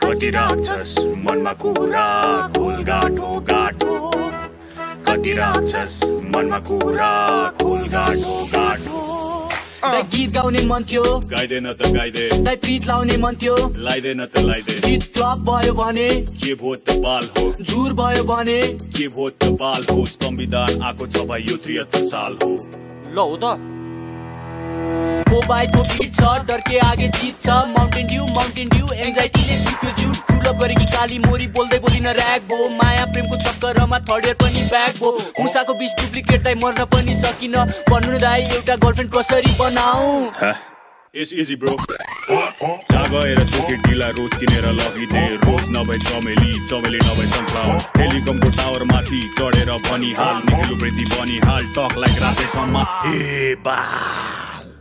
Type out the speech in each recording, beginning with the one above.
कति राक्षस मनमा कुरा खोल गाठो गाठो कति राक्षस मनमा कुरा खोल गाठो गाठो। दाइ गीत गाउने मन थियो। गाइदेन त गाइदे। दाइ प्रित लाउने मन थियो। लाइदेन त लाइदे। गीत फ्लप भयो भने। के भो त बाल हो? झुर भयो भने। के भो त बाल हो? संविधान आएको छ भाइ यो त्रिहत्तर साल हो। ल हो त। को बाइकको पिट छ डरके आगे जित छ। माउन्टेन ड्यू माउन्टेन ड्यू एङ्जाइटीले सुक्यो जिउ ठुलो गरेकी काली मोरी बोल्दै बोलिन ऱ्याक भो। माया प्रेमको चक्करमा थर्ड इयर पनि ब्याक भो। मुसाको बिच डुप्लिकेट दाइ मर्न पनि सकिन। भन्नु दाइ एउटा गर्लफ्रेन्ड कसरी बनाऊ? इट्स इजी ब्रो जहाँ गएर चोके डिला रोज किनेर लगिने रोज नभए चमेली चमेली नभए सनफ्लावर टेलिकमको टावर माथि चढेर भनी हाल। निखेलो वृद्धि बनी हाल। टक लाइक राधेसम्म ए बा।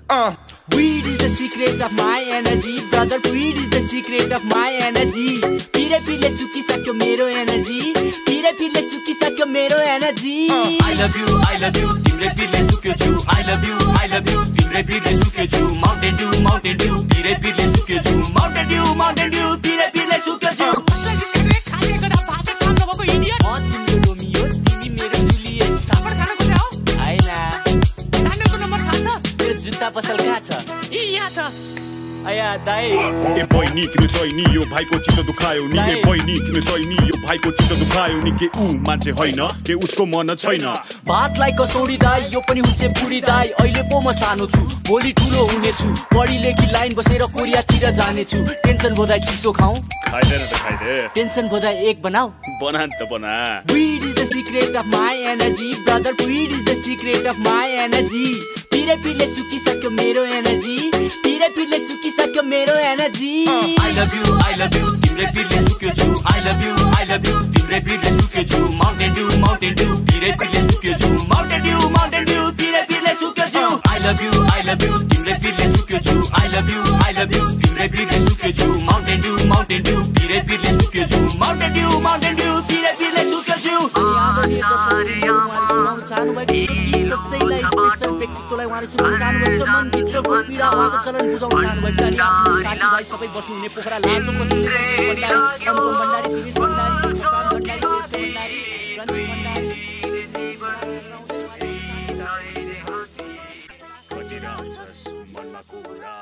Weed is the secret of my energy Brother, weed is the secret of my energy पिरे पिले सुकिसक्यो मेरो एनर्जी पिरे पिले सुकिसक्यो मेरो energy I love you, I love you, तिम्रै पिरले सुक्यो छु I love you, I love you, तिम्रै पिरले सुक्यो छु Mountain Dew, Mountain Dew, तिरै पिरले सुक्यो छु Mountain Dew, Mountain Dew, जुत्ता पसल कहाँ छ आया दाइ ए बहिनी तिमी चैनी यो भाइको चित्त दुखायो नि ए बहिनी तिमी चैनी यो भाइको चित्त दुखायो नि के ऊ मान्छे होइन के उसको मन छैन भातलाई कसौडी दाइ यो पनि हुन्छ बुढी दाइ अहिले पो म सानो छु भोलि ठुलो हुनेछु पढी लेखी लाइन बसेर कोरियातिर जानेछु टेन्सन बोधा चिसो खाऊ खाइदेन त खाइदे टेन्सन बोधा एक बनाऊ बना त बना Weed is the secret of my energy. Brother, weed is the secret of my energy. पिरे पिले सुकिसक्यो मेरो एनर्जी पिरे पिले सुकिसक्यो मेरो energy I love you, I love you, तिम्रै पिरले सुक्यो छु I love you, I love you, तिम्रै पिरले सुक्यो छु Mountain Dew, Mountain Dew, तिरै पिरले सुक्यो छु Mountain Dew, Mountain Dew, तिरै पिरले सुक्यो छु I love you, I love you, तिम्रै पिरले सुक्यो छु I love you, I love you, तिम्रै पिरले सुक्यो छु Mountain Dew, Mountain Dew, तिरै पिरले सुक्यो छु Mountain Dew, Mountain Dew, तिरै पिरले सुक्यो छु सुनाउन चाहनुभएको छ गीत कसैलाई स्पेसल मारे सुनाउनु जानुपर्छ मन भित्रको पीडा उहाँको चलन बुझाउन जानुपर्छ अनि आफ्नो साथी भाइ सबै बस्नु हुने पोखरा लाचो बस्नु हुने सन्तोष भण्डारी अनुपम भण्डारी दिनेश भण्डारी सुप्रशान्त भण्डारी श्रेष्ठ भण्डारी रञ्जित भण्डारी मनमा कुरा